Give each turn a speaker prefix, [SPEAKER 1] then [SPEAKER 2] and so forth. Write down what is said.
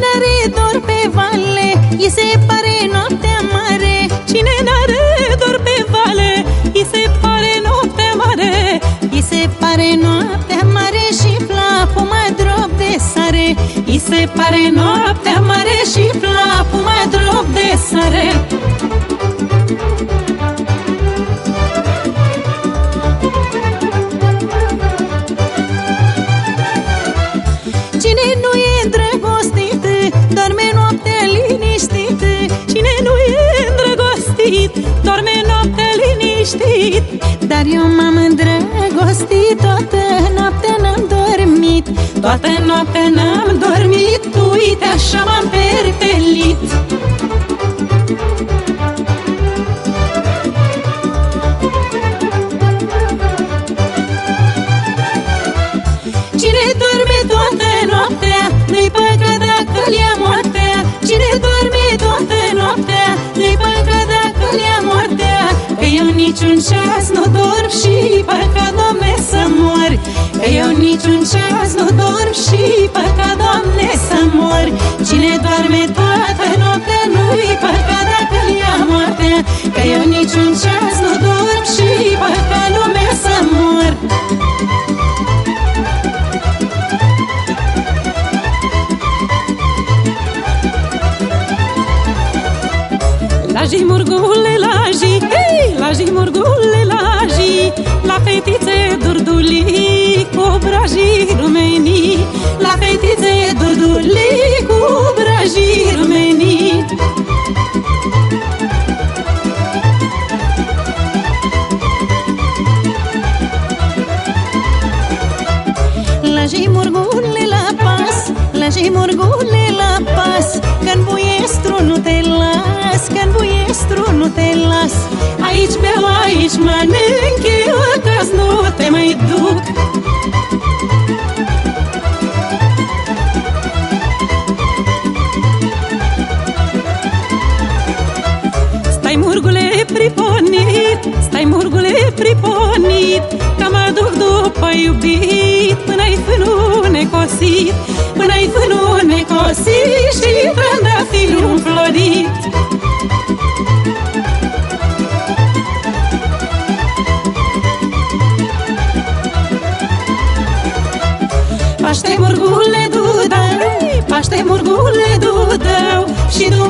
[SPEAKER 1] n-are dor pe vale I se pare noaptea mare.
[SPEAKER 2] Cine n-are dor pe vale I se pare noaptea mare.
[SPEAKER 1] I se pare noaptea mare Și flapul mai drop de sare.
[SPEAKER 2] I se pare noaptea mare Și flapul mai drop de sare.
[SPEAKER 1] Îndrăgostit Doarme noaptea liniștit Dar eu m-am îndrăgostit. Toată noaptea n-am dormit
[SPEAKER 2] Toată noaptea n-am dormit. Uite așa m-am eu niciun ceas nu dorm Și păcat, Doamne, să mor. Că eu niciun ceas nu dorm Și păcat, Laji murgule laji, hei, laji murgule laji La
[SPEAKER 1] te las.
[SPEAKER 2] Aici beau, aici mănânc Eu acasă nu te mai duc. Stai murgule priponit Stai murgule priponit Că mă duc după iubit. Până-i fânul necosit Până-i fânul necosit Și trandafirul florit murgule dudău, paște murgule dudău Și du